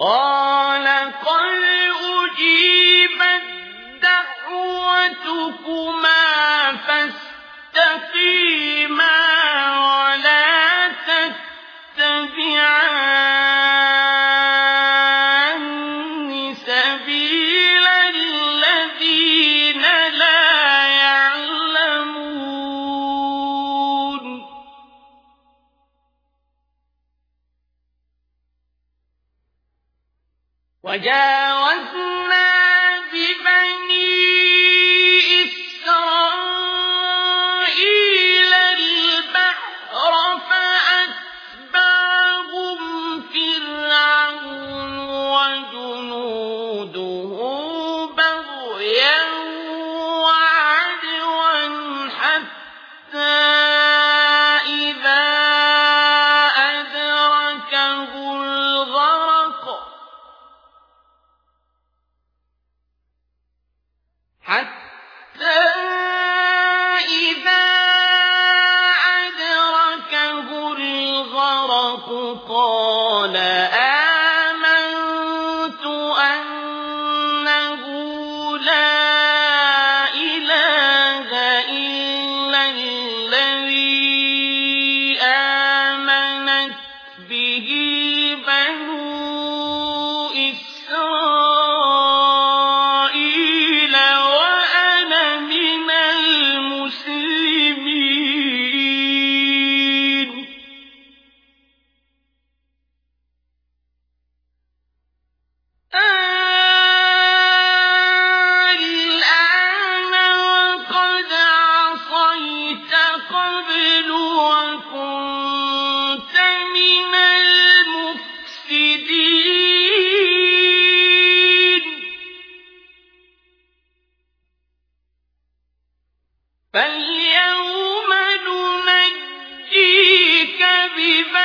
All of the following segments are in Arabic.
قال قد أجيبت دعوتكما فاستقيما وجاوزنا ببني قال آمنت أنه لا إله إلا الذي آمنت به بنو إسرائيل.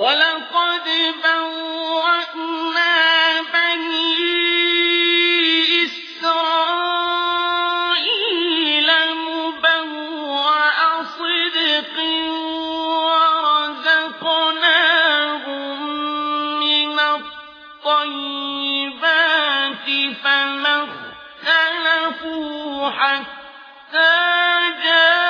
ولقد بوأنا بني إسرائيل صدق ورزقناهم من الطيبات فما اختلفوا حتى جاءهم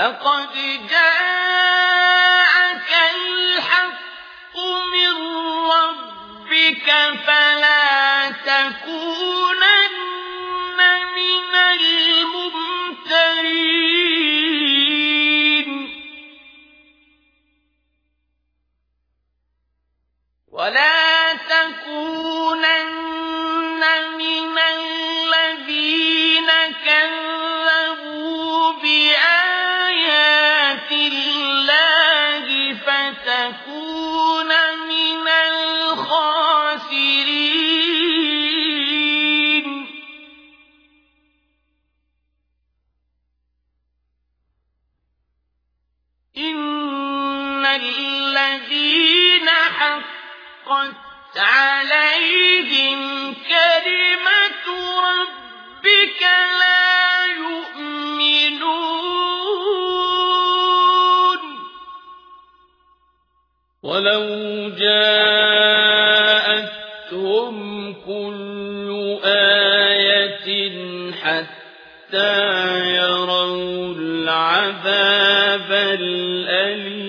لقد جاءك الحق من ربك فلا تكونن من الممترين. ولا حقت عليهم كلمة ربك لا يؤمنون. ولو جاءتهم كل آية حتى يروا العذاب الأليم.